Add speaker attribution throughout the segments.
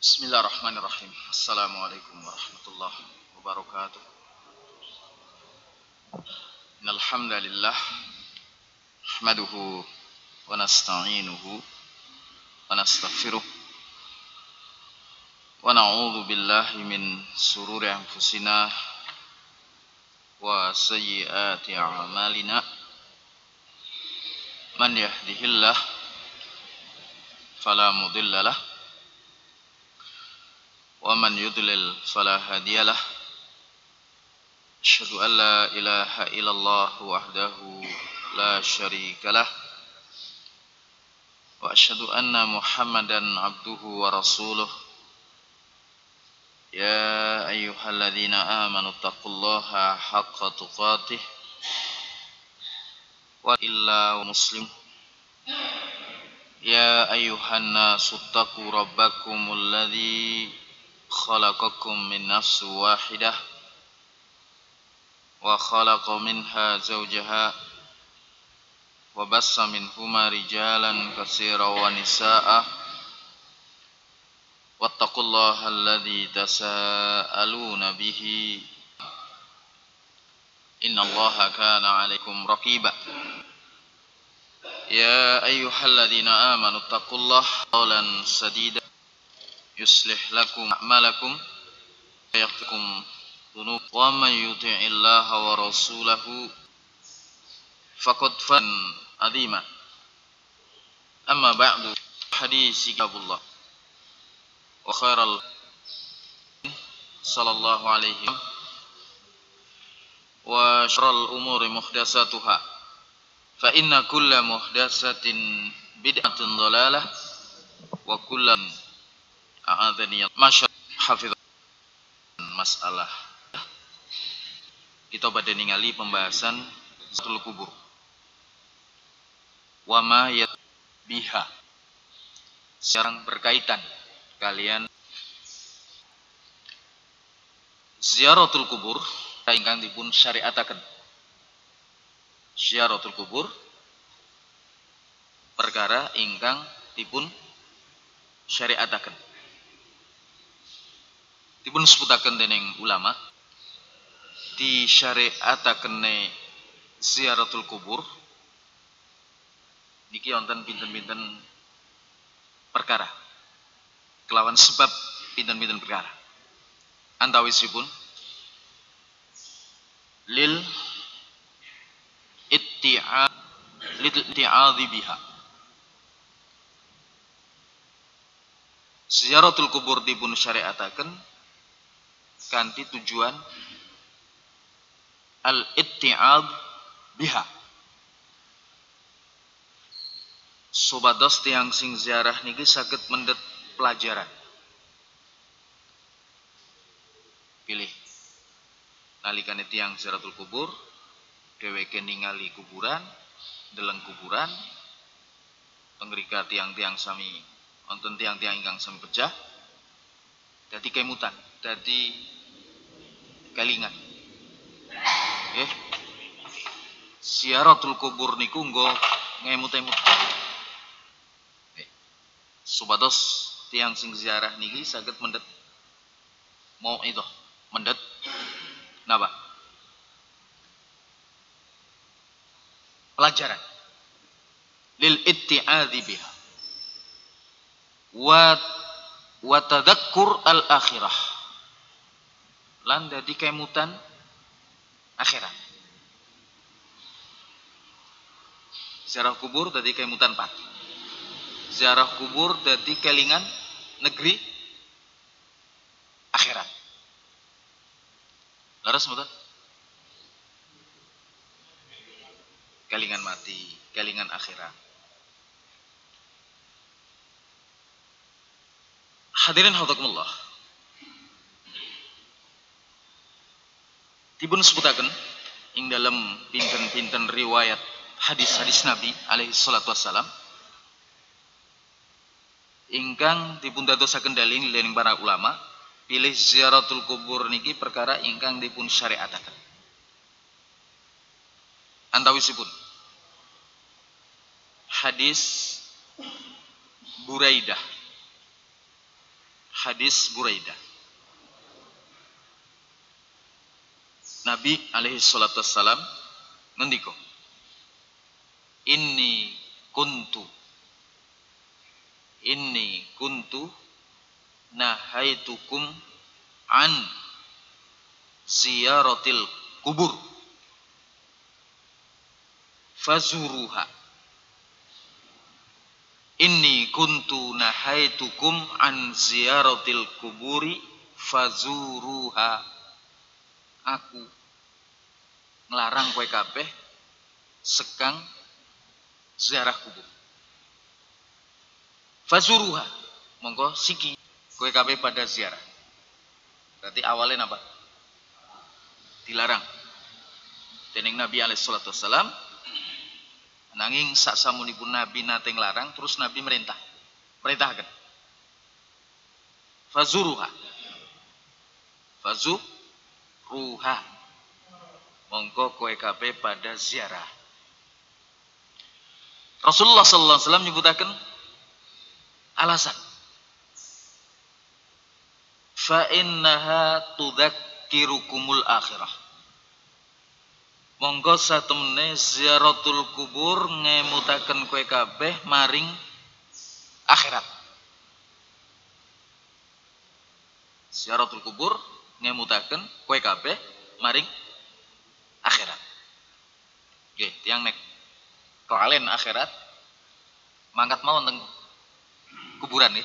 Speaker 1: Bismillahirrahmanirrahim. Assalamualaikum warahmatullahi wabarakatuh. Innal hamdalillah nahmaduhu wa nasta'inuhu wa nastaghfiruh wa na'udzu billahi min sururi anfusina wa sayyiati a'malina. Man yahdihillah fala mudilla ومن يضلل فلا هادي له أشهد أن لا إله إلا الله وحده لا شريك له وأشهد أن محمدا عبده ورسوله يا أيها الذين آمنوا اتقوا الله حق تقاته وإلا مسلم يا أيها الناس اتقوا ربكم الذي خلقكم من نفس واحدة وخلق منها زوجها وبس منهما رجالا كثيرا ونساء واتقوا الله الذي تساءلون به إن الله كان عليكم رقيبا يا أيها الذين آمنوا اتقوا الله قولا سديدا يصلح لكم أعمالكم ويغفركم ذنوب ومن يطع الله ورسوله فقد فان عظيما. أما بعد حديث كتاب الله. وخير ال صلى الله عليه وسلم. وشر الأمور محدثاتها. فإن كل محدثة بدعة ضلالة وكل A'adhani hafidh masalah. Kita pada ningali pembahasan satul kubur. Wama yat biha. Sekarang berkaitan kalian ziaratul kubur ingkang dipun syariataken ziaratul kubur perkara ingkang dipun syariataken dipun sebutaken dening ulama di syariataken ziaratul kubur. Niki wonten pinten-pinten perkara. Kelawan sebab pinten-pinten perkara. Antawisipun lil itti'a lil biha. Ziaratul kubur dipun syariataken kanti tujuan al-itti'ab biha. Sobados tiang sing ziarah niki saged mendet pelajaran. Pilih. Nalikane tiang ziaratul kubur, dheweke ningali kuburan, deleng kuburan, pengrika tiang-tiang sami wonten tiang-tiang ingkang sami pecah, dadi kemutan, dadi kelingan. Eh, siaratul kubur niku nggo ngemut-emut. Eh, supados tiang sing ziarah niki saged mendet. Mau itu mendet. Napa? Pelajaran. Lil itti'adhi biha. Wa wa al akhirah lan dadi kemutan akhirat. Ziarah kubur dadi kemutan pati. Ziarah kubur dadi kelingan negeri akhirat. Laras mboten? Kelingan mati kelingan akhirat. Hadirin hadikumullah dipun sebutaken ing dalam pinten-pinten riwayat hadis-hadis Nabi alaihi salatu wassalam. Ingkang dipun dadosaken daling dening para ulama pilih ziaratul kubur niki perkara ingkang dipun syariataken. Antawisipun hadis Buraidah. Hadis Buraidah. Nabi alaihi salatu wassalam ngendiko Inni kuntu Inni kuntu nahaitukum an ziyaratil kubur fazuruha. Inni kuntu nahaitukum an ziyaratil kuburi fazuruha. Aku ngelarang kowe kabeh sekang ziarah kubur. Fazuruha monggo siki kowe kabeh pada ziarah. Berarti awalnya apa? Dilarang. Dening Nabi alaihi salatu wassalam nanging sak samunipun Nabi nate nglarang terus Nabi merintah. Perintahkan. Fazuruha. Fazuruha. Monggo kowe kabeh pada ziarah. Rasulullah sallallahu alaihi wasallam nyebutaken alasan. Fa innaha tudzakkirukumul akhirah. Monggo satemene ziaratul kubur ngemutaken kowe kabeh maring akhirat. Ziaratul kubur ngemutaken kowe kabeh maring akhirat nggih tiang nek kalian akhirat mangkat mau tentang kuburan ya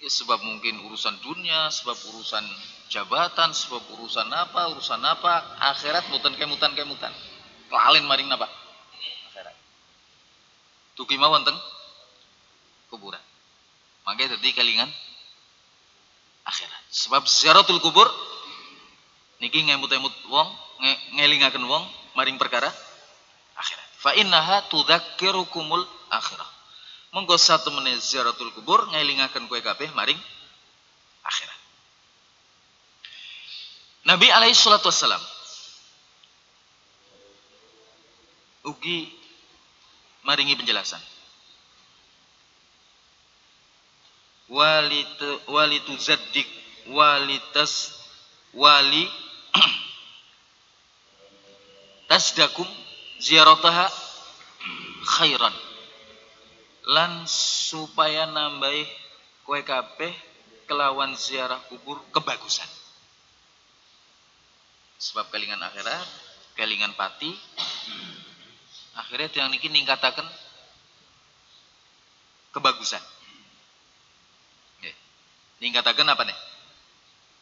Speaker 1: Ya, sebab mungkin urusan dunia, sebab urusan jabatan, sebab urusan apa, urusan apa, akhirat mutan kemutan kemutan. Lalin maring napa? Akhirat. Tuki mau wonten kuburan. Makanya tadi kalingan akhirat. Sebab ziaratul kubur niki ngemut-emut wong, nge ngelingaken wong maring perkara akhirat. Fa innaha tudzakkirukumul akhirah monggo satu menit ziaratul kubur ngelingaken kue kabeh maring akhirat. Nabi alaihi salatu wassalam ugi maringi penjelasan. Walitu walitu zaddik walitas wali tasdakum ziarataha khairan lan supaya nambahi kue kabeh kelawan ziarah kubur kebagusan. Sebab kelingan akhirat, kelingan pati, akhirnya yang niki ningkataken kebagusan. Nggih. Ningkataken apa nih?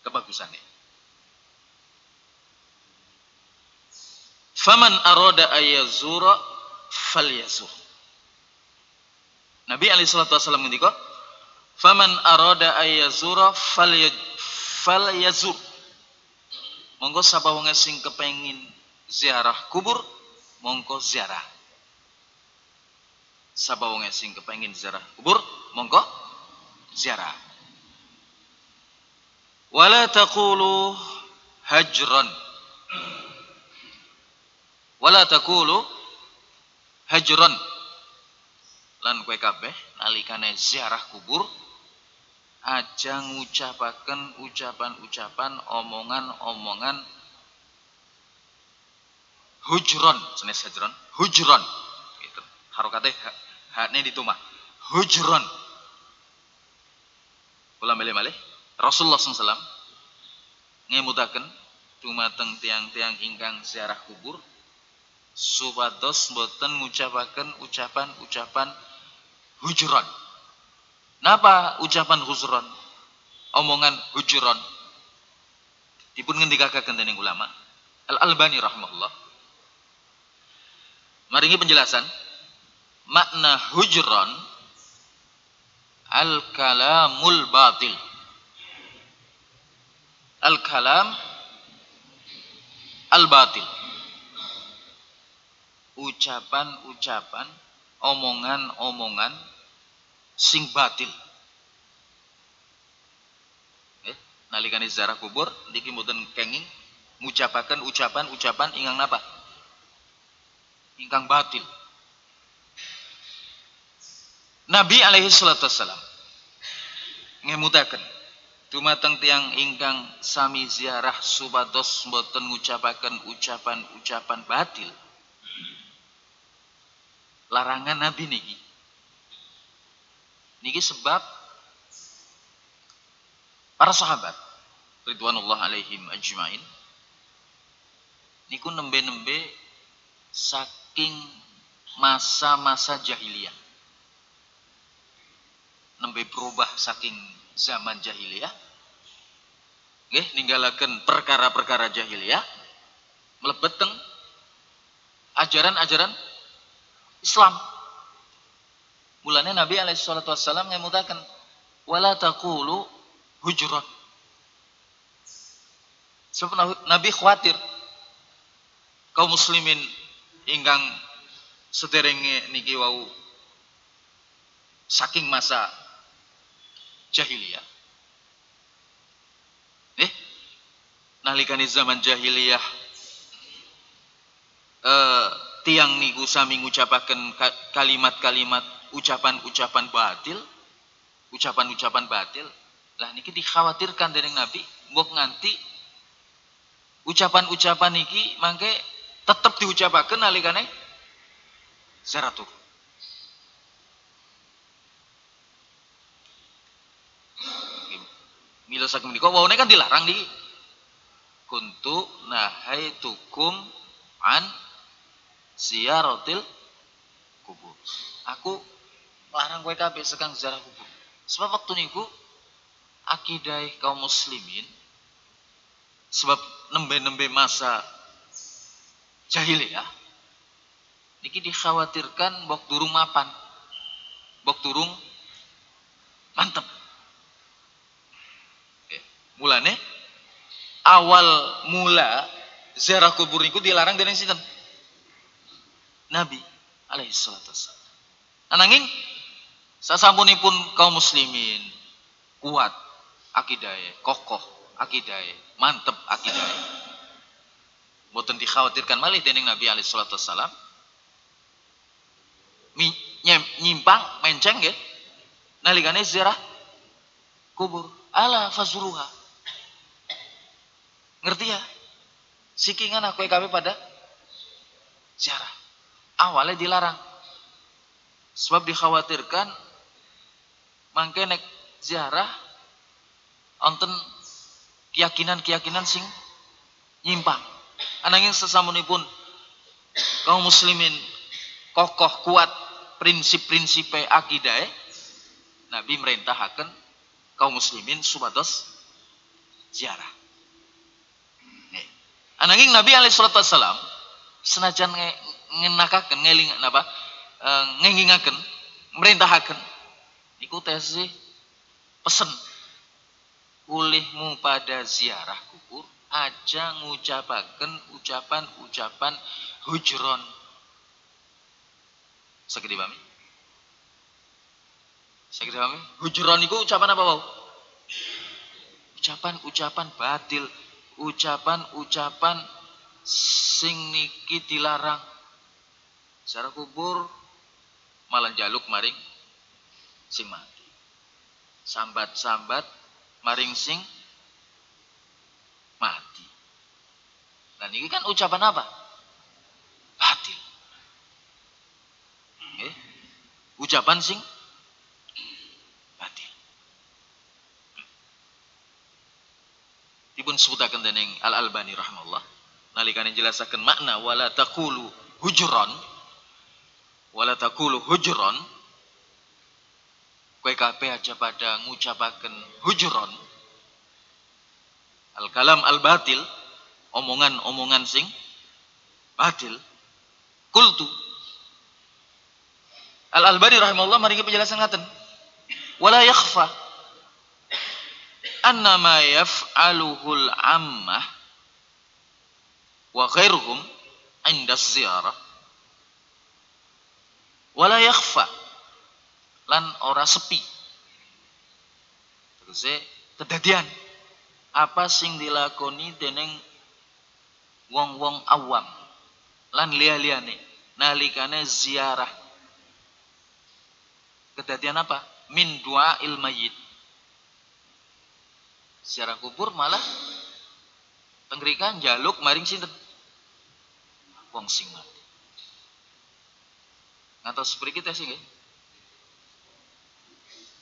Speaker 1: Kebagusan nih. Faman aroda ayazura falyazur. Nabi alaihi salatu wasallam ngendika, "Faman arada ayyazura falyazur." Monggo sapa wong sing kepengin ziarah kubur, monggo ziarah. Sapa wong sing kepengin ziarah kubur, monggo ziarah. Wala taqulu hajran. Wala taqulu hajran. Lan kue kabeh nalikane ziarah kubur aja ngucapaken ucapan-ucapan omongan-omongan hujron jenis hujron hujron. Gitu. Harokatnya haknya ditumah hujron. Ulang balik balik Rasulullah SAW ngemutaken dumateng tiang-tiang ingkang ziarah kubur supados boten ngucapaken ucapan-ucapan hujuran. Napa ucapan hujuran? Omongan hujuran. Dipun ngendikaken dening ulama Al Albani rahimahullah. Maringi penjelasan makna hujran al kalamul batil. Al kalam al batil. Ucapan-ucapan omongan-omongan sing batil. Eh, nalikane zarah kubur niki mboten kenging ngucapaken ucapan-ucapan ingkang napa? Ingkang batil. Nabi alaihi salatu wassalam ngemutaken dumateng tiang ingkang sami ziarah supados mboten ngucapaken ucapan-ucapan batil larangan Nabi niki. Niki sebab para sahabat ridwanullah alaihim ajmain niku nembe-nembe saking masa-masa jahiliyah. Nembe berubah saking zaman jahiliyah. Nggih ninggalaken perkara-perkara jahiliyah. Mlebet ajaran-ajaran Islam mulane Nabi alaihi salatu wassalam ngemutaken wala taqulu hujrat sebab Nabi khawatir kaum muslimin ingkang sederenge niki wau saking masa jahiliyah. Eh, nalikane zaman jahiliyah eh, tiang niku sami ngucapaken kalimat-kalimat ucapan-ucapan batil, ucapan-ucapan batil. Lah niki dikhawatirkan dari Nabi mbok nganti ucapan-ucapan niki mangke tetap diucapaken nalikane zaratul Mila saking menika? Wawane kan dilarang di kuntu tukum an ziyaratil kubur. Aku larang kowe kabeh sekang ziarah kubur. Sebab waktu niku akidah kaum muslimin sebab nembe-nembe masa jahiliyah niki dikhawatirkan bok durung mapan. Bok durung mantep mulane awal mula ziarah kubur niku dilarang dening sinten Nabi alaihi salatu wassalam. Ananging sasampunipun kaum muslimin kuat akidahe kokoh akidahe mantep akidahe. Mboten dikhawatirkan malih dening Nabi alaihi salatu wassalam. Nyimpang menceng nggih. Nalikane ziarah kubur. Ala fazuruha Ngerti ya? Sikingan aku kami pada ziarah. Awalnya dilarang. Sebab dikhawatirkan mangke nek ziarah onten keyakinan-keyakinan sing nyimpang. Ananging sesamunipun kaum muslimin kokoh kuat prinsip-prinsip akidah Nabi merintahkan kaum muslimin subados ziarah. Ananging Nabi alaihi salatu wasallam senajan ngenakaken ngeling napa e, ngengingaken merintahaken. Iku tesi pesen. Ulihmu pada ziarah kubur aja ngucapaken ucapan-ucapan hujron. Sakit dipahami sakit dipahami hujron itu ucapan apa bau ucapan-ucapan batil. Ucapan-ucapan sing niki dilarang secara kubur malah jaluk maring sing mati. Sambat-sambat maring sing mati. Dan ini kan ucapan apa? Batil. Eh? ucapan sing dipun sebutaken dening Al Albani rahimahullah. Nalikane jelasaken makna wala taqulu hujron wala taqulu hujron. Kowe kabeh aja pada ngucapaken hujron. Al kalam al batil omongan-omongan sing batil. Kultu Al Albani rahimahullah mari penjelasan ngaten? Wala yakhfa anna ma yaf'aluhul ammah wa ghairuhum inda ziyarah wala yakhfa lan ora sepi terus kedadian apa sing dilakoni dening wong-wong awam lan liya-liyane nalikane ziarah kedatian apa? Min dua ilmayit. Secara kubur malah tenggerikan jaluk maring sinten? Wong sing mati. Ngantos seperti kita sih nggih?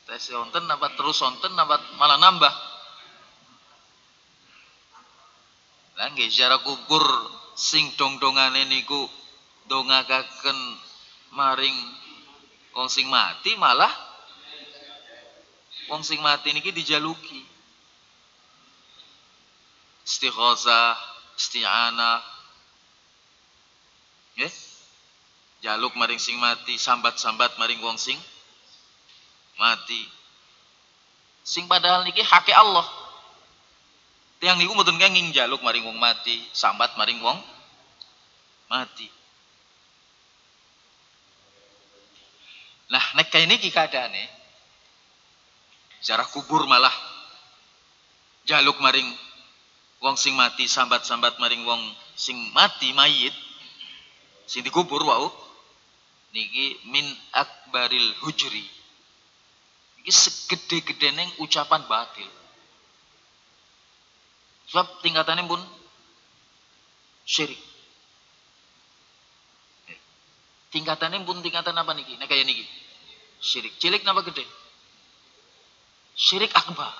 Speaker 1: Tes wonten napa terus wonten napa malah nambah? Lah nggih secara kubur sing dong-dongane niku dongakaken maring wong sing mati malah wong sing mati niki dijaluki istighosah isti'anah nggih jaluk maring sing mati sambat-sambat maring wong sing mati. Sing padahal niki hake Allah. Tiang niku mboten kenging jaluk maring wong mati sambat maring wong mati. Nah, nek kaya niki keadaane secara kubur malah jaluk maring wong sing mati sambat-sambat maring wong sing mati mayit sing dikubur wau niki min akbaril hujri iki segede neng ucapan batil sebab tingkatannya pun syirik Tingkatannya pun tingkatan apa niki? Nek kaya niki. Syirik. Cilik napa gede? Syirik akbar.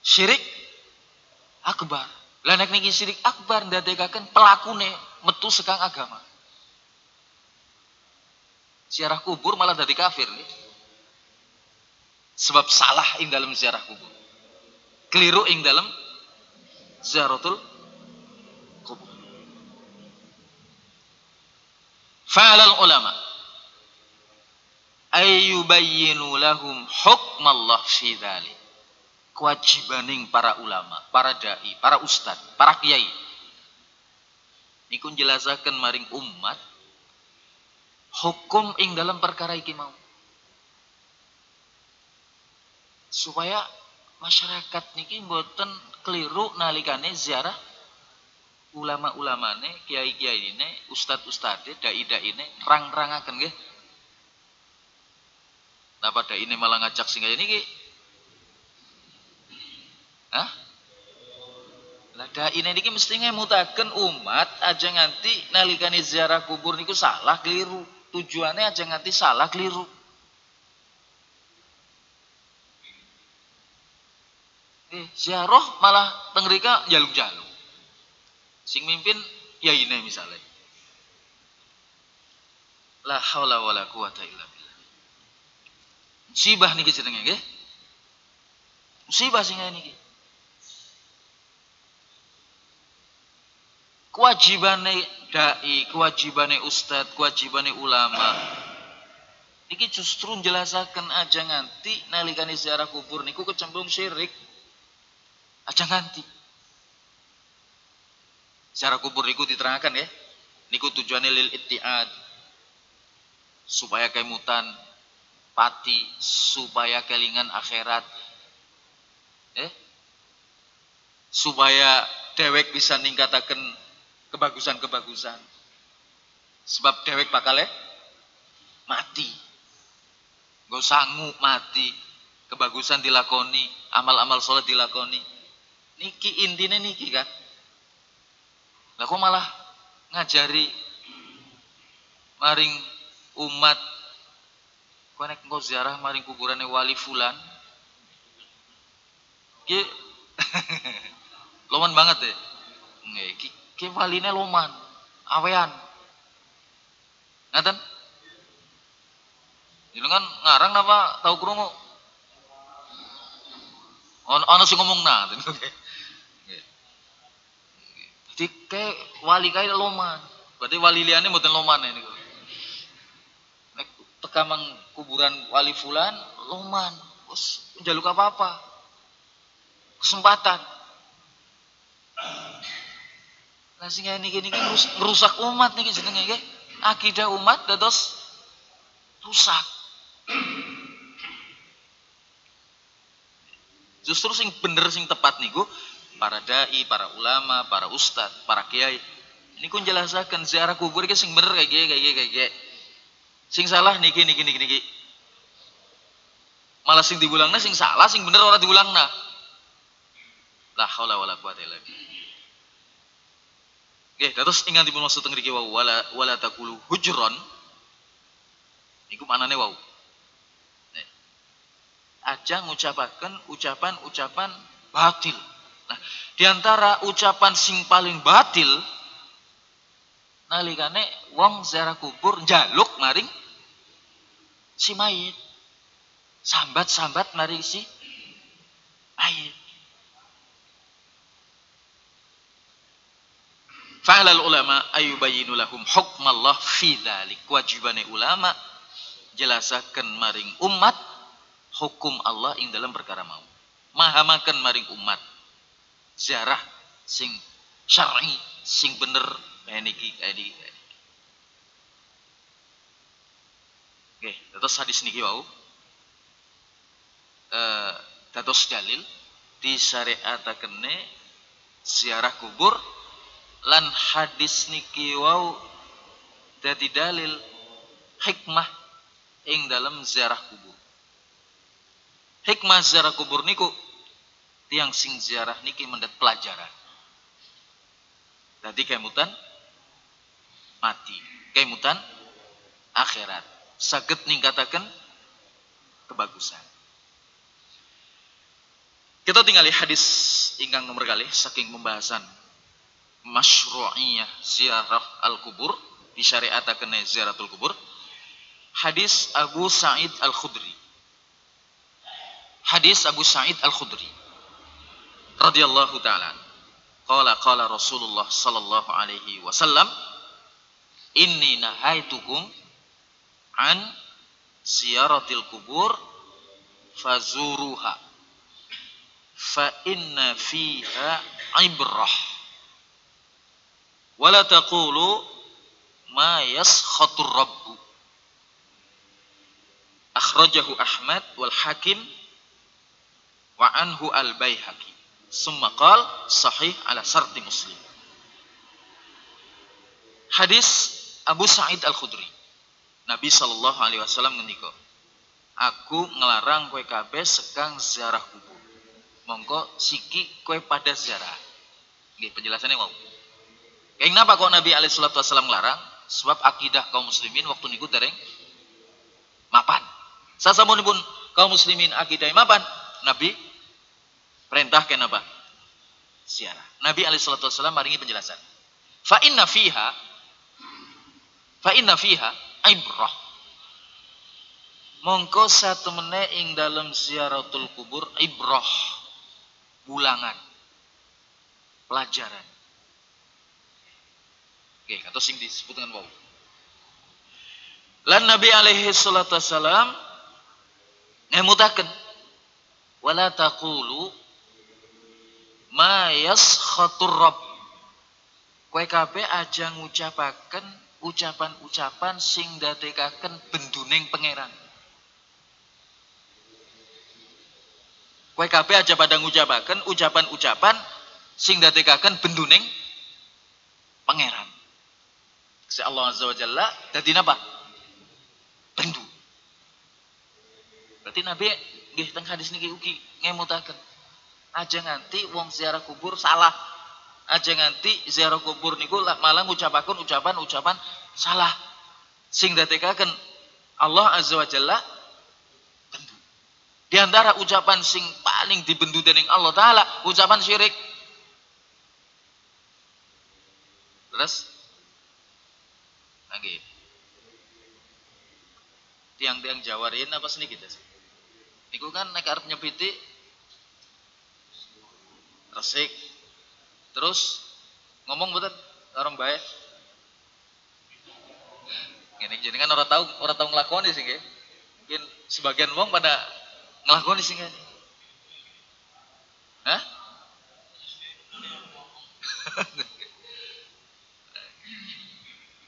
Speaker 1: Syirik akbar. Lah nek niki syirik akbar ndadekaken pelakune metu sekang agama. Siarah kubur malah dari kafir nih. Sebab salah ing dalam ziarah kubur. Keliru ing dalam ziaratul Fa'alal ulama ayyubayyinu lahum hukmallah fi dzalik. Kewajibaning para ulama, para dai, para ustad, para kiai. Niku jelasaken maring umat hukum ing dalam perkara iki mau. Supaya masyarakat niki mboten keliru nalikane ziarah ulama-ulamane, kiai-kiai ini, ustad-ustade, dai-dai ini rang-rangaken nggih. Napa dai ini malah ngajak sing kaya niki? Hah? Lah dai ini niki mesti ngemutaken umat aja nganti nalikane ziarah kubur niku salah keliru. Tujuannya aja nganti salah keliru. Eh, ziarah malah tengrika jaluk-jaluk. Sing mimpin ya ini misalnya. La haula wala quwata illa billah. Musibah niki jenenge nggih. Musibah sing niki. Kewajibane dai, kewajibane ustad, kewajibane ulama. Iki justru jelasaken aja nganti nalikane ziarah kubur niku kecemplung syirik. Aja nganti. Secara kubur niku diterangkan ya. Niku tujuannya lil ittiad. Supaya kemutan pati, supaya kelingan akhirat. Eh? Supaya dewek bisa ningkatakan kebagusan-kebagusan. Sebab dewek bakal mati. Gak sanggup mati. Kebagusan dilakoni, amal-amal sholat dilakoni. Niki intinya niki kan. Lah kok malah ngajari maring umat kok nek ziarah maring kuburane wali fulan. Ki loman banget deh. Nggih, waline loman, awean. Ngaten? kan ngarang napa tahu krungu? Ono ono sing ngomong nah. Jadi kayak wali kayak loman. Berarti wali liane mboten loman ini. Nek tekamang kuburan wali fulan loman. Bos njaluk apa-apa. Kesempatan. Lah sing ini gini merusak umat niki jenenge nggih. Akidah umat dados rusak. Justru sing bener sing tepat niku para dai, para ulama, para ustad, para kiai. Ini kun jelaskan ziarah kubur iki sing bener kayak gini, kayak gini, kayak gini. Sing salah niki niki niki niki. Malah sing diulangna sing salah, sing bener ora diulangna. La haula wala quwata illa billah. Nggih, terus ingantipun maksud teng mriki wau wala wala taqulu hujron. Niku manane wau. Nih. Aja ngucapaken ucapan-ucapan batil. Nah, di antara ucapan sing paling batil nalikane wong ziarah kubur njaluk maring si mayit. Sambat-sambat maring si mayit. Fa'alal ulama ayubayinu lahum hukmallah fi dzalik. Wajibane ulama jelasaken maring umat hukum Allah ing dalam perkara mau. Mahamaken maring umat ziarah sing syar'i sing bener kayak niki kayak niki. Oke, terus hadis niki wau. Eh, di syariatakene ziarah kubur lan hadis niki wau dadi dalil hikmah ing dalam ziarah kubur. Hikmah ziarah kubur niku tiang sing ziarah niki mendat pelajaran. Dadi kemutan mati, kemutan akhirat. Saged ningkataken kebagusan. Kita tinggali hadis ingkang nomor kali saking pembahasan masyru'iyah ziarah al-kubur disyariatakan ziaratul kubur. Hadis Abu Sa'id Al-Khudri. Hadis Abu Sa'id Al-Khudri. Radhiyallahu taala. Qala qala Rasulullah sallallahu alaihi wasallam inni nahaitukum an ziyaratil kubur fazuruha. Fa inna fiha ibrah wala taqulu ma yaskhatur rabbu. Akhrajahu Ahmad wal Hakim wa anhu al Baihaqi summa qal sahih ala sarti Muslim. Hadis Abu Sa'id Al-Khudri. Nabi sallallahu alaihi wasallam ngendika Aku ngelarang kue kabeh sekang ziarah kubur. Mongko siki kue pada ziarah. Nggih penjelasannya mau Kenapa kok Nabi alaihi salatu wasallam larang? Sebab akidah kaum muslimin waktu niku dereng mapan. Sasamunipun kaum muslimin akidah mapan, Nabi perintah kenapa? Siarah. Nabi alaihi salatu wasallam maringi penjelasan. Fa inna fiha fa inna fiha ibrah. Mongko satu meneh ing dalam ziaratul kubur ibrah bulangan pelajaran Oke, atau sing disebut dengan wau. Lan Nabi alaihi salatu wasalam ngemutaken wala taqulu ma yaskhatur rabb. Kowe kabeh aja ngucapaken ucapan-ucapan sing dadekaken benduning pangeran. Kowe kabeh aja pada ngucapaken ucapan-ucapan sing dadekaken benduning pangeran. Si Allah Azza wa Jalla dadi napa? Bendu. Berarti Nabi nggih teng hadis niki ugi ngemutaken. Aja nganti wong ziarah kubur salah. Aja nganti ziarah kubur niku malah ngucapaken ucapan-ucapan salah. Sing dadekaken Allah Azza wa Jalla bendu. Di antara ucapan sing paling dibendu dening Allah taala ucapan syirik. Terus Nggih. Tiang-tiang Jawarin apa seni kita sih? Niku kan nek arep nyepiti resik. Terus ngomong betul orang baik. Gini jadi kan orang tahu orang tahu ngelakoni sih Mungkin sebagian wong pada ngelakoni sih Hah?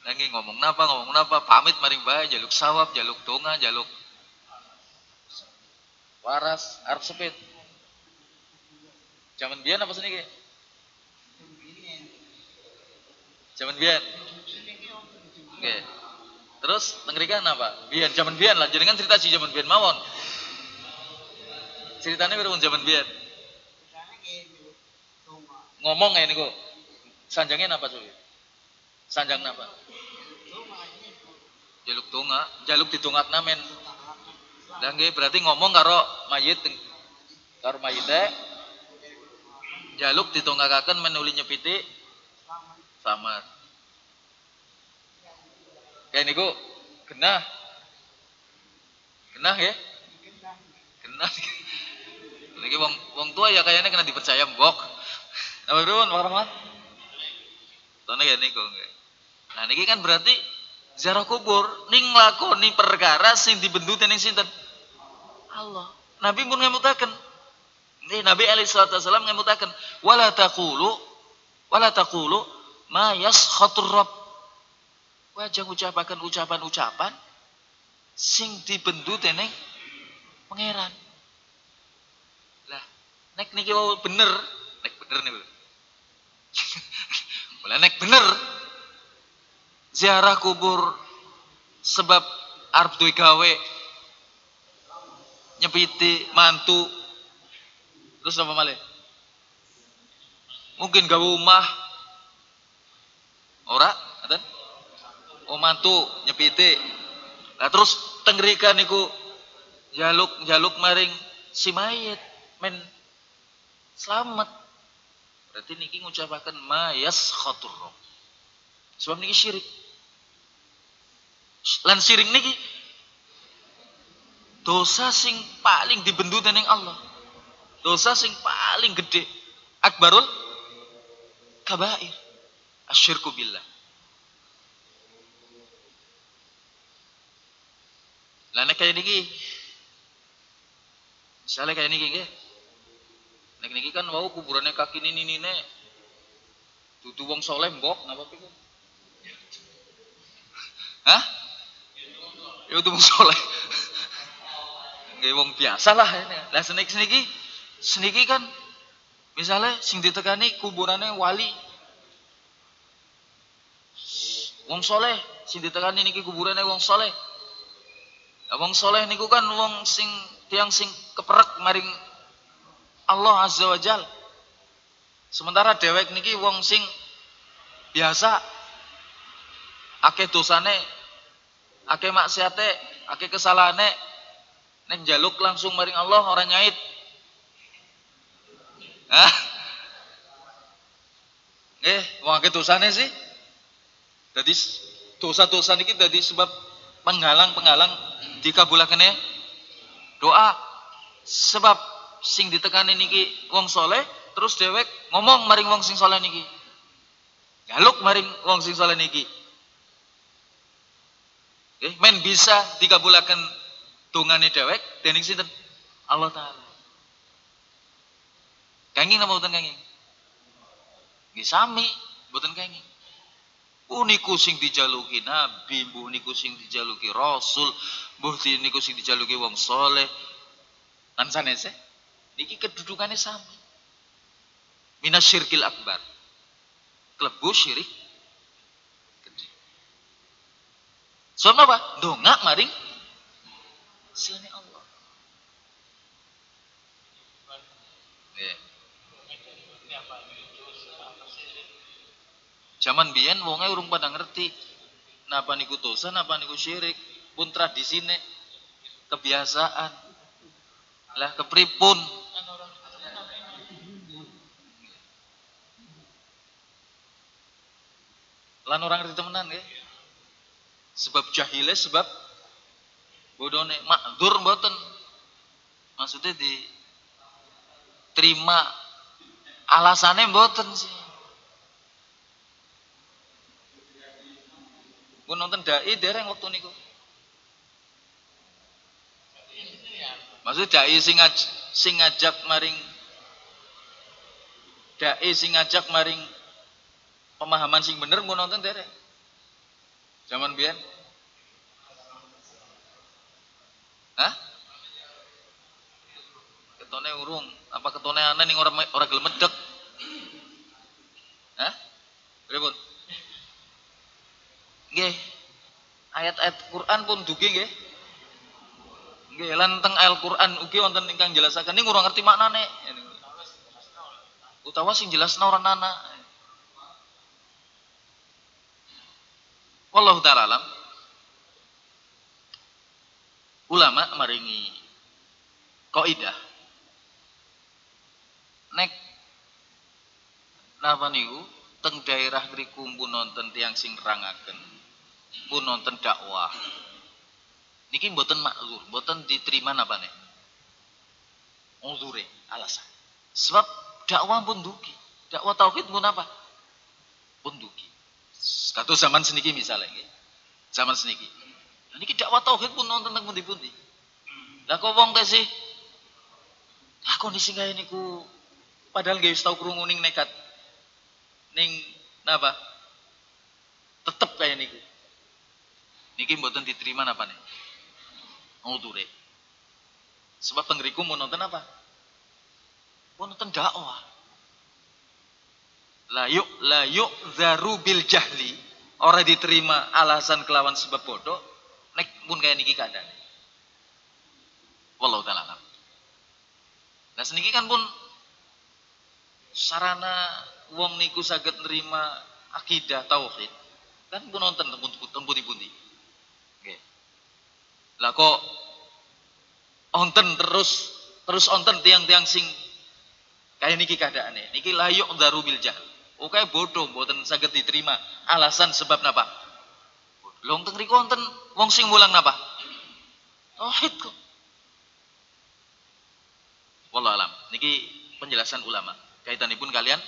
Speaker 1: Lagi ngomong napa, ngomong napa, pamit maring bae, jaluk sawab, jaluk donga, jaluk waras, arep sepit. Zaman biyen apa sini ke? Zaman biyen. Oke. Terus tengerikan apa? Biyen, zaman biyen lah. Kan cerita si zaman biyen mawon. Ceritanya berapa zaman biar? Ngomong ya kok. Sanjangnya apa coba? Sanjang apa? Jaluk tunga, jaluk ditungat namen. Dan berarti ngomong karo mayit karo mayite jaluk ditungakaken menuli nyepiti selamat. Kayak niku genah. Genah ya? Genah. Lagi wong wong tua ya kayaknya kena dipercaya mbok. Apa dulu Pak Rahmat? Tone ya niku. Nah niki kan berarti ziarah kubur ning lakoni perkara sing dibendu dening sinten? Allah. Nabi pun ngemutaken. Nabi alaihi salatu wasallam ngemutaken wala taqulu wala taqulu ma yaskhatur rabb. Wajah ucapaken ucapan-ucapan sing dibendu dening pangeran. Lah, nek niki bener, nek bener nih. Mulai nek bener ziarah kubur sebab arep duwe gawe. Nyepiti mantu. Terus apa malih? Mungkin gawe rumah ora ngaten? Oh mantu nyepiti. Nah terus tengrika niku jaluk jaluk maring si mayit. Men selamat berarti niki ngucapaken mayas khatur sebab niki syirik lan syirik niki. Dosa sing paling dibendu dening Allah. Dosa sing paling gede akbarul kabair. Asyirku billah. Lah nek kaya niki misalnya kayak niki nggih. Nek niki kan wau kuburannya kaki nini nini dudu wong soleh mbok napa piku? Hah? Ya wong soleh. Nggih wong biasa lah ini. Lah senik seniki seniki kan misalnya sing ditekani kuburannya wali wong soleh sing ditekani niki kuburannya wong soleh nah, wong soleh niku kan wong sing tiang sing keperak maring Allah azza wajal sementara dewek niki wong sing biasa akeh dosane akeh maksiate akeh kesalahane nek jaluk langsung maring Allah orang nyait Hah? Eh, wong akeh dosane sih. Jadi dosa-dosa niki dadi sebab penghalang-penghalang dikabulakane doa. Sebab sing ditekani niki wong soleh, terus dewek ngomong maring wong sing soleh niki. Galuk maring wong sing soleh niki. Eh, men bisa dikabulaken dongane dewek dening sinten? Allah taala. Kenging apa mboten kenging? Nggih sami, mboten kenging. Uniku sing dijaluki nabi, mbuh niku sing dijaluki rasul, mbuh niku sing dijaluki wong soleh. Lan sanese niki kedudukannya sami. Minasyirkil akbar. Klebu syirik gede. Soalnya apa? Dongak maring selain Allah. Yeah. Zaman biyen wonge urung pada ngerti napa niku dosa, napa niku syirik, pun tradisine kebiasaan. Lah kepripun? Lan orang ngerti temenan nggih. Sebab jahile sebab bodone makdur mboten. Maksudnya di terima alasannya mboten sih. Gue nonton dai dereng waktu niku. Maksud dai sing sing ngajak maring dai sing maring pemahaman sing bener gue nonton dereng. Zaman biyen. Hah? Ketone urung, apa ketone aneh ning orang orang gelem medek? Hah? Pripun? Nggih. Ayat-ayat Quran pun dugi nggih. Nggih, lan teng Al-Qur'an ugi wonten ingkang jelasaken ning ora ngerti maknane. Utawa sing jelasna ora nana. Wallahu taala alam. Ulama maringi kaidah nek napa niku teng daerah mriku pun nonton tiang sing rangaken pun nonton dakwah. Niki mboten maklur mboten diterima napa nih uzure alasan. Sebab dakwah pun duki dakwah tauhid pun apa? Pun duki kata zaman seniki misalnya nggih. Zaman seniki. Niki dakwah tauhid pun nonton teng pundi-pundi. Lah kok wong sih aku nih singgah niku padahal gak tau krungu ning nekat ning napa? Tetep kayak niku. Niki mboten diterima napa nih ngudure sebab tenggeriku mau nonton apa? Mau nonton dakwah la yuk la yuk zaru bil jahli. Orang diterima alasan kelawan sebab bodoh nek pun kayak niki keadaan. Wallahu taala nah seniki kan pun sarana wong niku saged nerima akidah tauhid. Kan pun nonton tembun pundi-pundi. Nggih. Lah kok onten terus terus onten tiang-tiang sing kayak niki keadaane. Niki layuk daru bil jahl oke bodoh mboten saged diterima. Alasan sebab napa long teng riku wonten wong sing mulang napa tauhid kok. Wallah alam. Niki penjelasan ulama. Kaitanipun kalian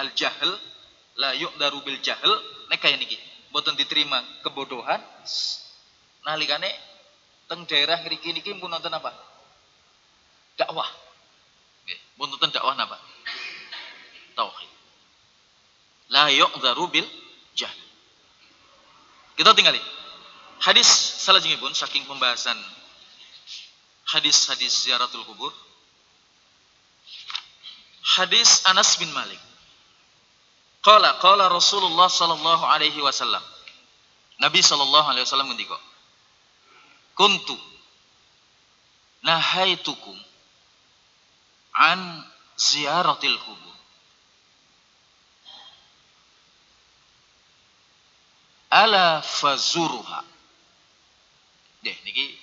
Speaker 1: al jahl la yu'daru bil jahl nek kaya niki mboten diterima kebodohan nalikane teng daerah ngriki niki pun nonton apa? Dakwah. Nggih dakwah napa tauhid la yu'daru bil jahl kita tinggali hadis salajengipun saking pembahasan hadis-hadis ziaratul kubur Hadis Anas bin Malik. Qala qala Rasulullah sallallahu alaihi wasallam. Nabi sallallahu alaihi wasallam ngendika. Kuntu nahaitukum an ziyaratil kubur. Ala fazuruha. Deh niki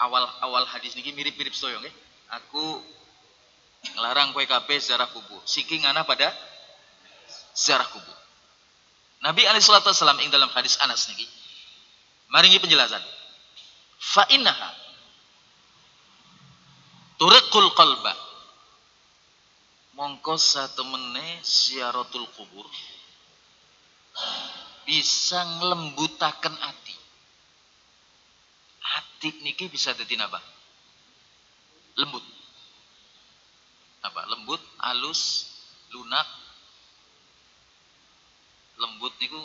Speaker 1: awal awal hadis niki mirip-mirip stoyo nggih. Aku Ngelarang kue kabeh ziarah kubur. Siki ngana pada ziarah kubur. Nabi alaihi salatu wasallam ing dalam hadis Anas niki maringi penjelasan. Fa innaha turiqul qalba. Mongko satemene ziaratul kubur bisa nglembutaken ati. Ati niki bisa dadi napa? Lembut apa lembut halus lunak lembut niku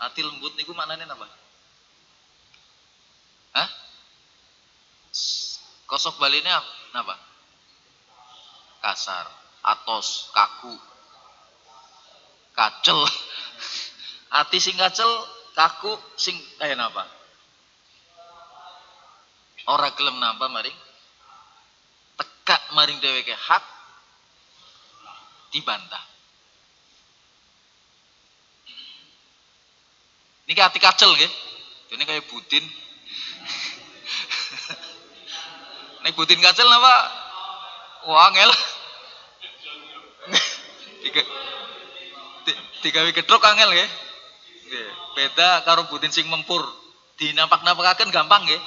Speaker 1: hati lembut niku maknanya apa Hah? kosok baliknya apa kasar atos kaku kacel hati sing kacel kaku sing kayak apa ora gelem napa maring kak maring dheweke hak dibantah. Niki ati kacel nggih. Ini kayak budin. Nek budin kacel napa? Wah, angel. Tiga digawe gedrok angel nggih. Beda karo budin sing mempur. Dinampak-nampakaken gampang nggih.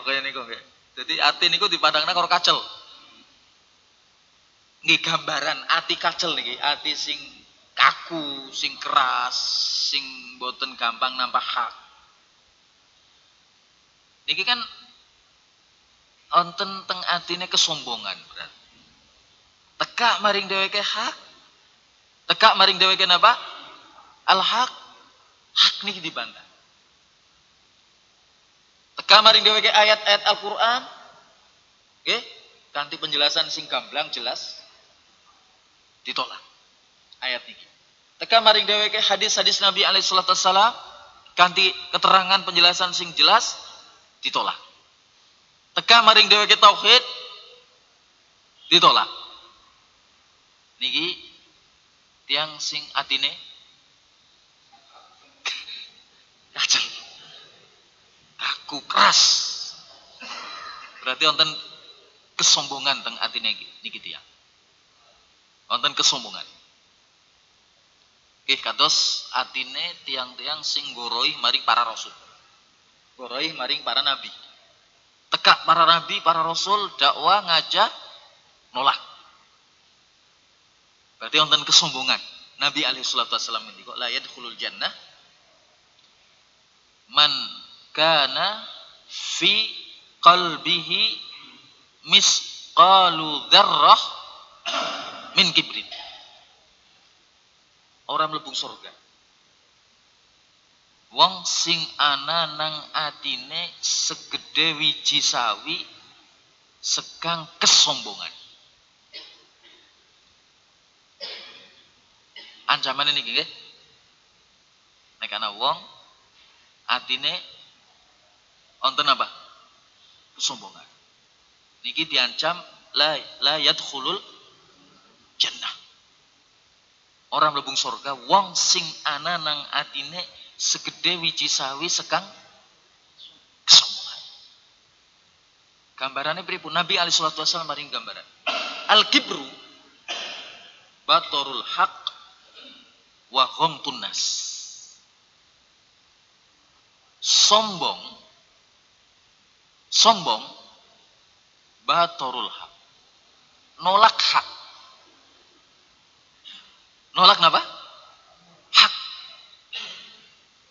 Speaker 1: Kaya niku nggih. Jadi ati niku dipandangna karo kacel nggih gambaran ati kacel niki, ati sing kaku, sing keras, sing boten gampang nampak hak. Niki kan onten teng atine kesombongan berarti. Teka maring dheweke hak. Teka maring dheweke napa? Al hak. Hak niki dibantah. Teka maring dheweke ayat-ayat Al-Qur'an. Nggih, ganti penjelasan sing gamblang jelas. Ditolak. Ayat ini teka maring hadis-hadis Nabi alaihi salatu wasallam keterangan penjelasan sing jelas. Ditolak. Teka maring dheweke tauhid. Ditolak. Niki tiang sing atine kacang aku keras berarti wonten kesombongan teng atine niki tiang wonten kesombongan Oke, kados atine tiang-tiang sing goroi maring para rasul. Goroi maring para nabi. Tekak para nabi, para rasul dakwah ngajak nolak. Berarti wonten kesombongan. Nabi alaihi salatu wasallam kok la yadkhulul jannah man kana fi qalbihi misqalu dzarrah min kibrin orang melebung surga. Wong sing ana nang atine segede wiji sawi sekang kesombongan. Ancaman ini nggih. Nek ana wong atine wonten apa? Kesombongan. Niki diancam la la yadkhulul jannah. Orang melebung surga wong sing ana nang atine segede wiji sawi sekang kesombongan. Gambarannya pripun? Nabi alaihi salatu wasallam maring gambaran. Al kibru batorul haq wa tunas sombong sombong batorul haq nolak hak Nolak napa? Hak.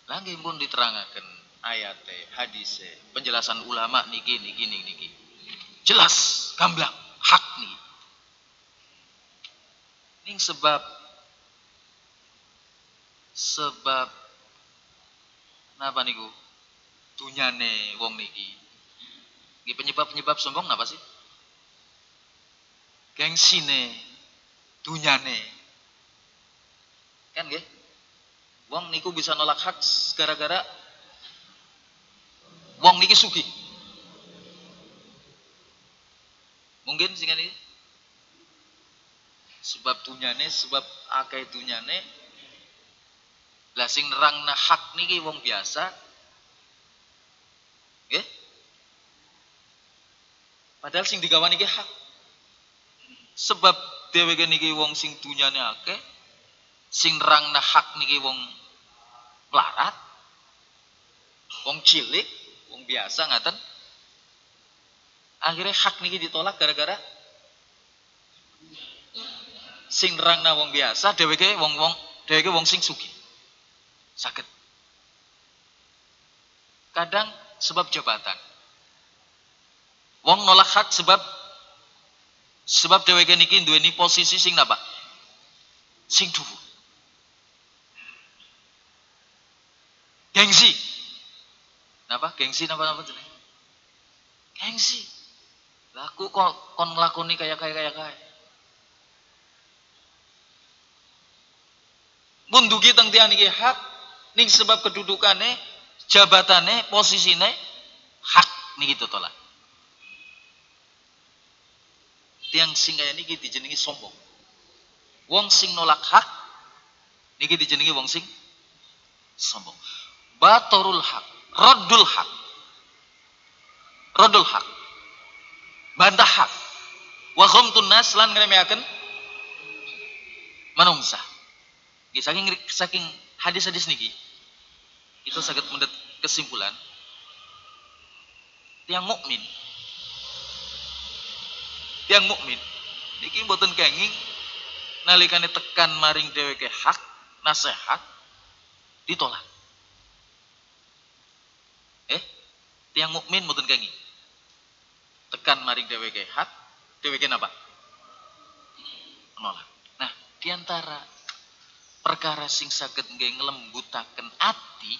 Speaker 1: Lagi pun diterangkan ayat hadis penjelasan ulama niki niki niki niki. Jelas, gamblang, hak nih. Ning sebab sebab napa niku? Tunyane wong niki. Penyebab-penyebab sombong napa sih? Gengsine tunyane Kan nggih? Wong niku bisa nolak hak gara-gara wong niki sugi. Mungkin sing ini sebab dunyane sebab akeh dunyane lah sing nerangna hak niki wong biasa nggih padahal sing digawa niki hak. Sebab dheweke niki wong sing dunyane akeh sing nerangna hak niki wong larat wong cilik wong biasa ngaten. Akhirnya hak niki ditolak gara-gara sing nerangna wong biasa dheweke wong-wong dheweke wong sing sugi sakit kadang sebab jabatan wong nolak hak sebab sebab dheweke niki duweni posisi sing napa sing dhuwur Gengsi. Napa? Gengsi napa napa jeneng? Gengsi. Laku kok kon nglakoni kaya kaya kaya kaya. Mundugi teng tiang niki hak ning sebab kedudukane, jabatane, posisine hak niki tolak. Tiang sing kaya niki dijenengi sombong. Wong sing nolak hak niki dijenengi wong sing sombong batorul hak, rodul hak. Rodul hak. Bantah hak. Wa khamtun nas lan ngremeaken manungsa. Nggih saking saking hadis-hadis niki kita sangat mendet kesimpulan tiang mukmin tiang mukmin. Niki mboten kenging. Nalikane tekan maring dheweke hak nasihat ditolak. Tiang mukmin mboten kengi tekan maring dheweke hak dheweke napa? Menolak. Nah di antara perkara sing saged nggih nglembutaken ati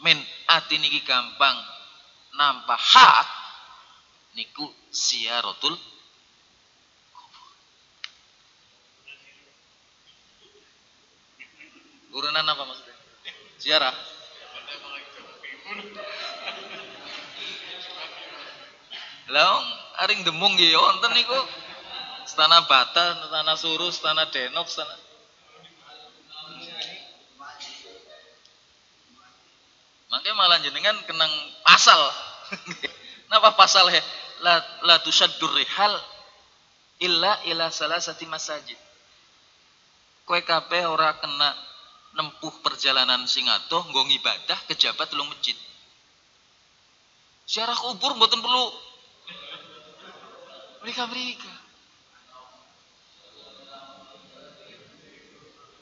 Speaker 1: men ati niki gampang nampa hak niku siaratul Urunan apa maksudnya? Ziarah. Lah aring demung nggih wonten niku. Stana Bata, Stana Suruh, Stana Denok, Stana Makanya malah jenengan kenang pasal. Napa pasal he? La, la tusaddur rihal illa ila salasati masajid. Kowe kabeh ora kena nempuh perjalanan sing adoh nggo ngibadah kejabat telung masjid. Syarah kubur mboten perlu mereka-mereka.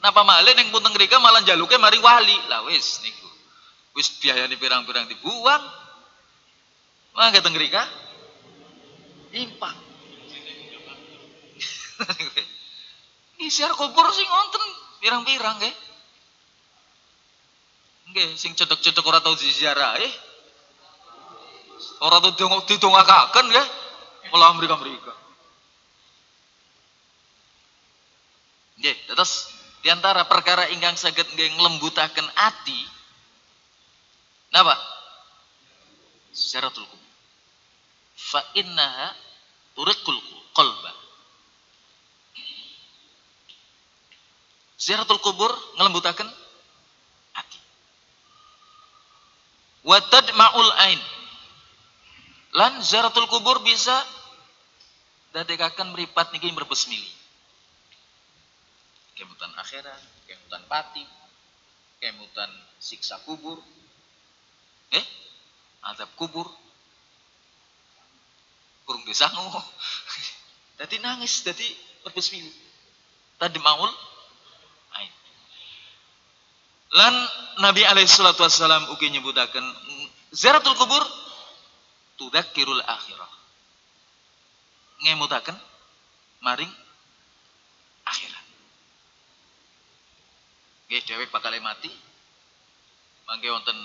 Speaker 1: Napa malih ning punteng rika malah jaluke maring wali. Lah wis niku. Wis biayane pirang-pirang dibuang. Mangga teng rika impak. Isiar kubur sing wonten pirang-pirang nggih. Nggih, sing cedek-cedek ora tau ziarah eh. Ora tau didongakaken nggih. Malah mereka-mereka. Nggih, terus di antara perkara ingkang saged nggih nglembutaken ati napa? Syaratul kubur. Fa innaha turiqul qalba. Ziaratul kubur ngelembutaken ati. Wa tadma'ul ain. Lan ziaratul kubur bisa dadekaken meripat niki berbesmili. Kemutan akhirat, kemutan pati, kemutan siksa kubur. Eh? Azab kubur. Kurung disangu. Dadi nangis, dadi berbesmili. Tadi maul ain. Lan Nabi alaihi salatu wassalam ugi nyebutaken ziaratul kubur tudakirul akhirah ngemutaken maring akhirat. Nggih dhewek bakal mati. Mangke wonten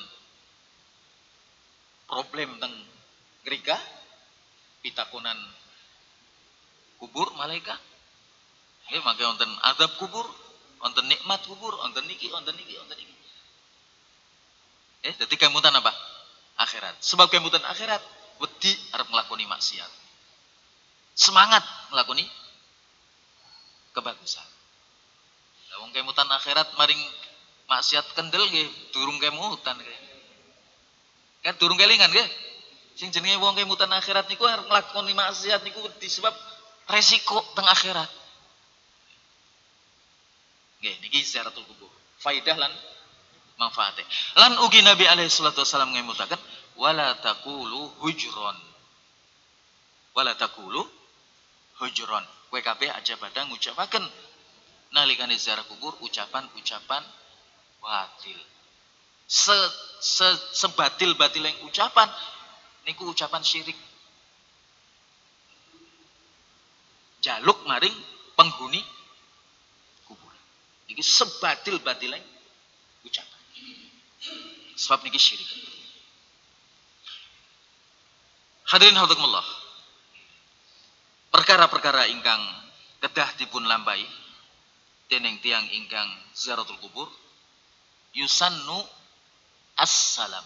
Speaker 1: problem teng grika pitakonan kubur malaikat. Nggih mangke wonten azab kubur, wonten nikmat kubur, wonten niki, wonten niki, wonten niki. Eh, jadi kemutan apa? Akhirat. Sebab kemutan akhirat wedi arep nglakoni maksiat semangat melakoni kebagusan. Lah wong kemutan akhirat maring maksiat kendel nggih, durung kemutan nggih. Kan durung kelingan nggih. Sing jenenge wong kemutan akhirat niku arep nglakoni maksiat niku disebab resiko teng akhirat. Nggih, niki ziaratul kubur. Faidah lan manfaate. Lan ugi Nabi alaihi salatu wasallam ngemutaken wala taqulu hujron. Wala taqulu hujron. Kowe kabeh aja pada ngucapaken nalikane ziarah kubur ucapan-ucapan batil. Se, se sebatil batil yang ucapan niku ucapan syirik. Jaluk maring penghuni. Niki sebatil batil yang ucapan. Sebab niki syirik. Hadirin hadiratullah perkara-perkara ingkang kedah dipun lambai dening tiang ingkang ziaratul kubur yusannu assalam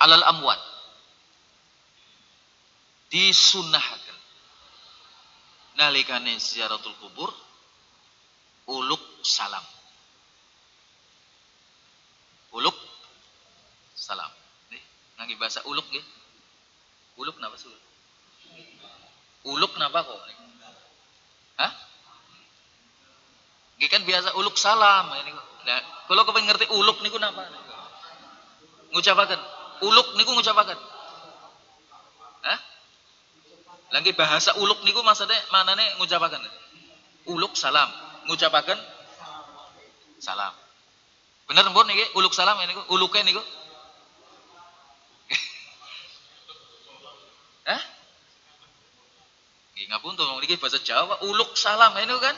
Speaker 1: alal amwat disunahkan nalikane ziaratul kubur uluk salam uluk salam nih bahasa uluk nggih uluk napa sih Uluk napa kok? Hah? Gak kan biasa uluk salam ini. Nah, kalau kau ngerti uluk niku napa? Ngucapaken. Uluk niku ngucapaken. Hah? Lagi bahasa uluk niku maksudnya mana nih ngucapaken? Uluk salam, ngucapaken salam. Bener mpun niki uluk salam ini uluknya niku. Hah? Nggih ngapunten wong niki bahasa Jawa uluk salam ini kan.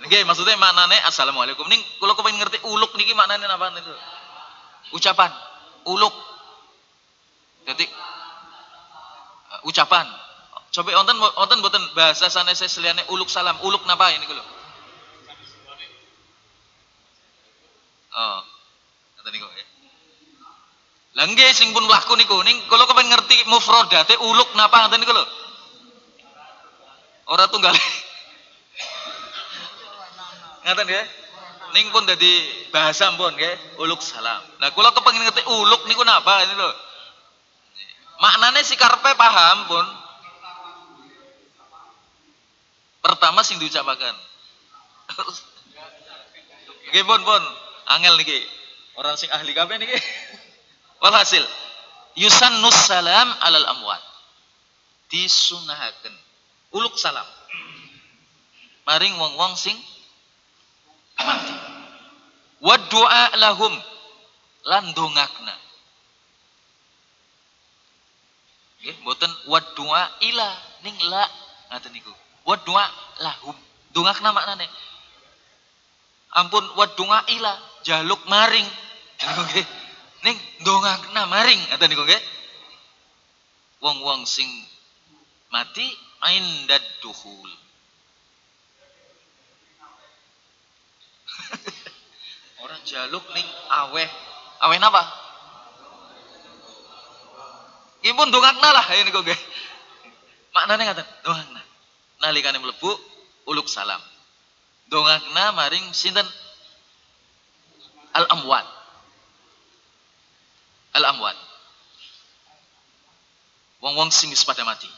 Speaker 1: Nggih maksudnya maknane assalamualaikum. Ning kula kepengin ngerti uluk niki maknane napa niku? Ucapan. Uluk. Jadi uh, ucapan. Coba wonten wonten mboten bahasa sanes seliyane uluk salam. Uluk napa ini lho? Oh. Ngoten niku ya. Lah nggih sing pun mlaku niku ning kula kepen ngerti mufradate uluk napa ngoten niku lho. Ora tunggal. Ngaten nggih. Ning pun dadi bahasa pun nggih, uluk salam. Nah kula kepengin ngerti uluk niku napa ini lho. Maknane si karpe paham pun. Pertama sing diucapakan. Nggih pun pun, angel niki. Orang sing ahli kabeh niki. Walhasil yusannus salam alal amwat. Disunahaken. Uluk salam. Maring wong-wong sing mati. Wa du'a lahum lan dongakna. Nggih, mboten wa du'a ila ning la ngaten niku. Wa du'a lahum. Dongakna maknane. Ampun wa du'a ila jaluk maring. Nggih. Ning dongakna maring ngaten niku nggih. Wong-wong sing mati indad duhul. Orang jaluk ning aweh. Aweh napa? Imun dongakna lah ini kok nggih. Maknane ngaten, dongakna. Nalikane mlebu uluk salam. Dongakna maring sinten? Al amwat al-amwat. Wong-wong sing wis pada mati.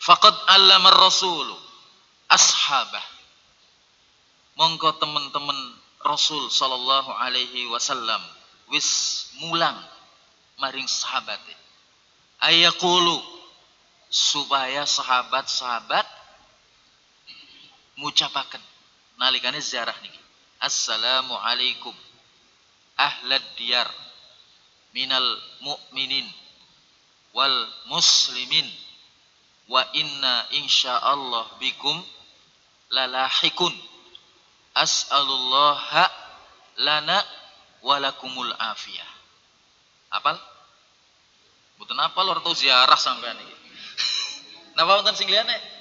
Speaker 1: Faqad allama rasul ashabah. Mongko teman-teman Rasul sallallahu alaihi wasallam wis mulang maring sahabat. Ayaqulu supaya sahabat-sahabat ngucapaken nalikane ziarah niki. Assalamu alaikum. Ahlad diyar. Minal mu'minin. Wal muslimin. Wa inna insyaallah bikum lalahikun. As'alullaha lana walakumul afiyah. Apal? Mboten apa lor tau ziarah sampean iki. Napa wonten sing liyane?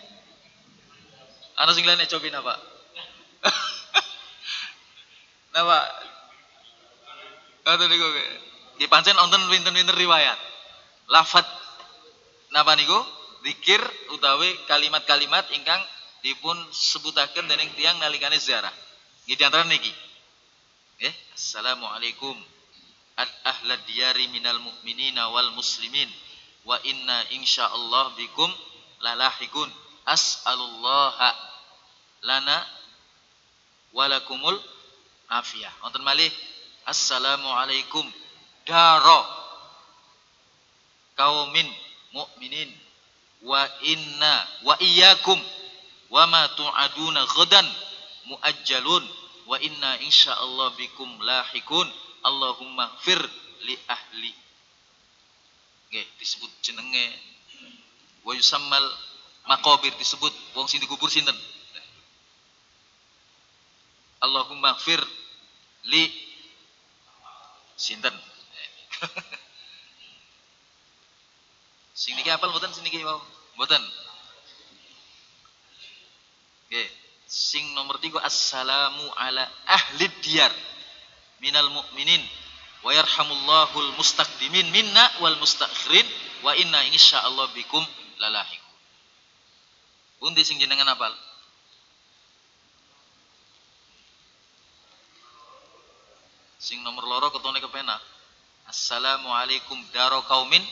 Speaker 1: Ana sing liyane cobi napa? napa? Ngoten niku. Di pancen wonten pinten-pinten riwayat. Lafat napa niku? Zikir utawi kalimat-kalimat ingkang dipun sebutaken dening tiang nalikane ziarah. Nggih di antara niki. Nggih, Assalamualaikum ahlad diyari minal mu'minina wal muslimin wa inna insyaallah bikum lalahikun as'alullaha lana walakumul afiyah. Wonten malih. Assalamualaikum daro. Kaumin mukminin wa inna wa iyyakum. Wa ma tu'aduna ghadan muajjalun. Wa inna insyaallah bikum lahikun. Allahumma fir li ahli. Nggih disebut jenenge. Wa yusammal maqabir disebut. Wong sing dikubur sinten Allahumma fir li sinten sing niki apal mboten sing niki mau mboten Oke, sing nomor tiga assalamu ala ahli diyar minal mu'minin wa yarhamullahul mustaqdimin minna wal mustakhirin wa inna insyaallah bikum lalahiku. Pundi sing jenengan apal? Sing nomor loro ketone kepena. Assalamualaikum daro kaumin.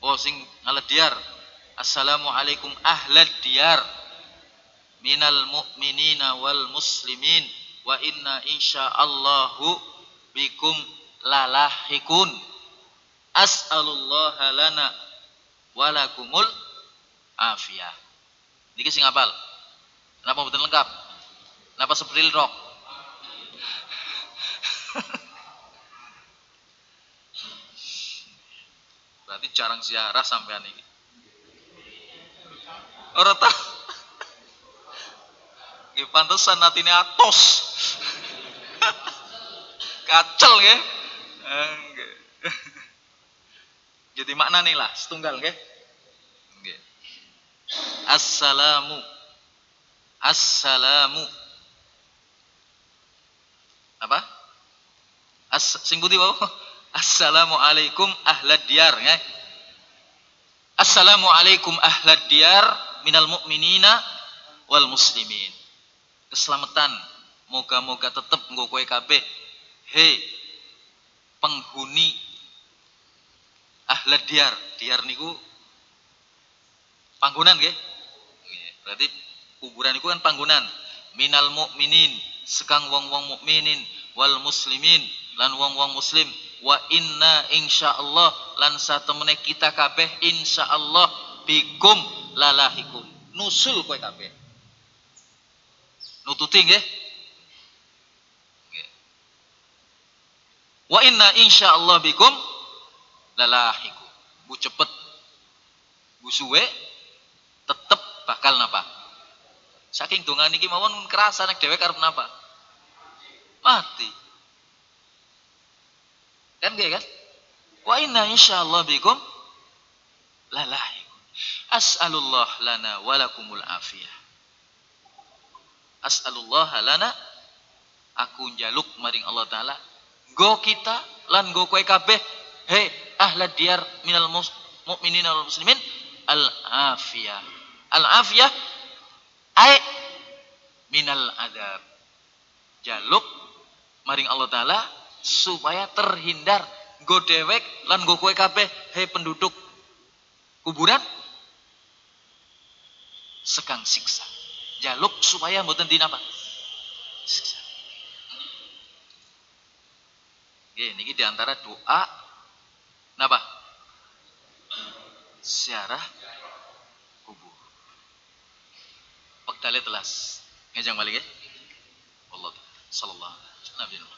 Speaker 1: Oh sing ngalet diar. Assalamualaikum ahlad diyar minal mu'minina wal muslimin wa inna insyaallahu bikum lalahikun. As'alullaha lana walakumul afiyah. Niki sing apal. Kenapa betul lengkap? Kenapa seperti rok? Berarti jarang ziarah sampean ini. Ora ta. Nggih pantesan atine atos. Kacel. Nggih. Jadi makna nih lah, setunggal. Nggih. Assalamu. Assalamu. Apa? As sing wau. Assalamualaikum ahlad diyar ya. Assalamualaikum ahlad diyar minal mu'minina wal muslimin. Keselamatan moga-moga tetep nggo kowe kabeh. He penghuni ahlad diyar. Diyar niku panggonan nggih. Berarti kuburan niku kan panggonan minal mu'minin sekang wong-wong mukminin wal muslimin lan wong-wong muslim wa inna insyaallah lan satemene kita kabeh insyaallah bikum lalahikum. Nusul kowe kabeh. Nututi nggih? Wa inna insyaallah bikum lalahikum. Bu cepet. Bu suwe. Tetep bakal napa? Saking dongan iki mawon kerasa nek dhewe karep napa? Mati Kan gak kan? Wa inna insyaallah bikum lalahikum. As'alullah lana walakumul afiyah. As'alullah lana aku njaluk maring Allah taala go kita lan go kowe kabeh he ahla diyar minal mukminin wal muslimin al afiyah. Al afiyah ai minal adab. Jaluk maring Allah taala supaya terhindar. Go dewek lan go kue kabeh hei penduduk kuburan. Sekang siksa. Jaluk supaya mboten dinapa siksa. Oke, ini di antara doa. Napa siarah kubur. Pektale telas. Ngejang balik ya. Allah sallallahu alaihi wasallam